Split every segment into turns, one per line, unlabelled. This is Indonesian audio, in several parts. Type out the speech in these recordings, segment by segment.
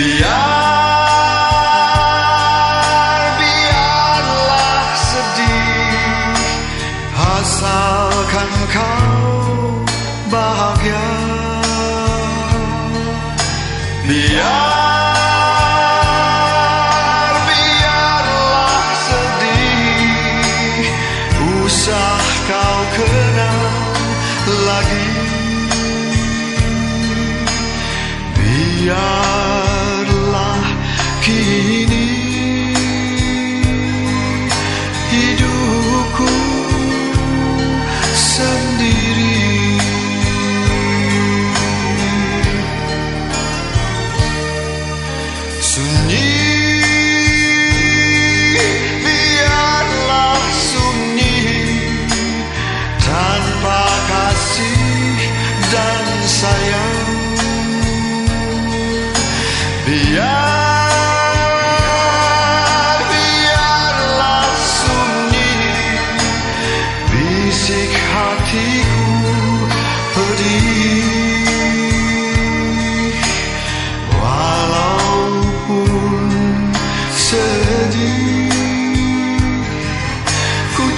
Viagem. Sunyi. Biarlah sunyi Tanpa kasih dan sayang.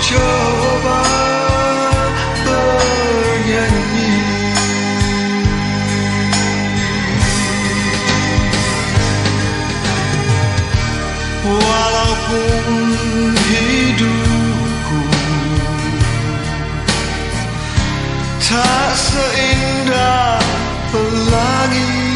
Coba bernyanyi. Walaupun hidupku tak seindah pelangi.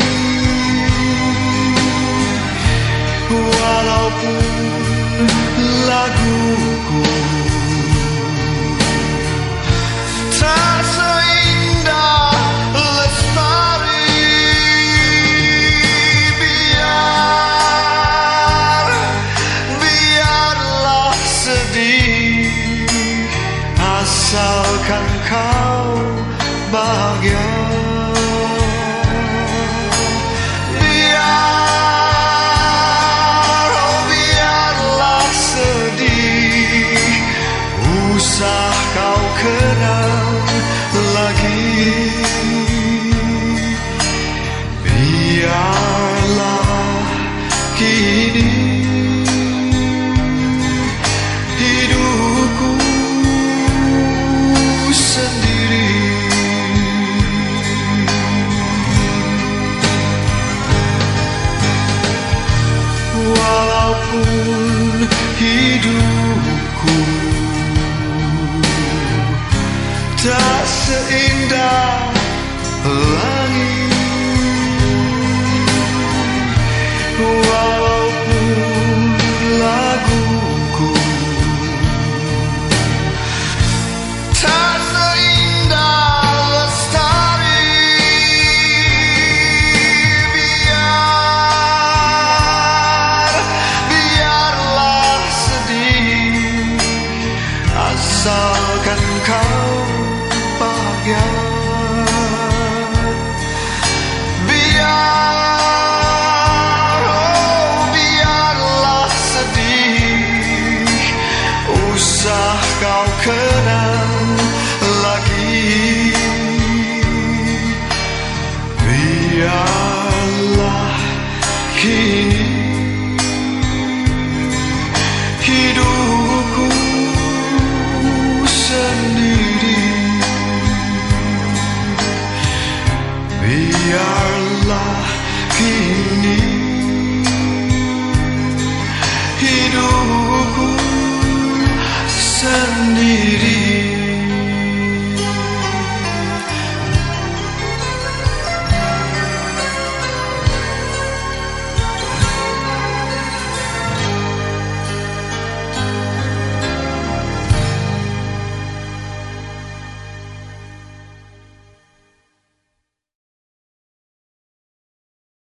asalkan kau bahagia. In Indah Usah kau kenang lagi. Biar sen diri.